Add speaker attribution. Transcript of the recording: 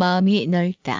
Speaker 1: 마음이 넓다.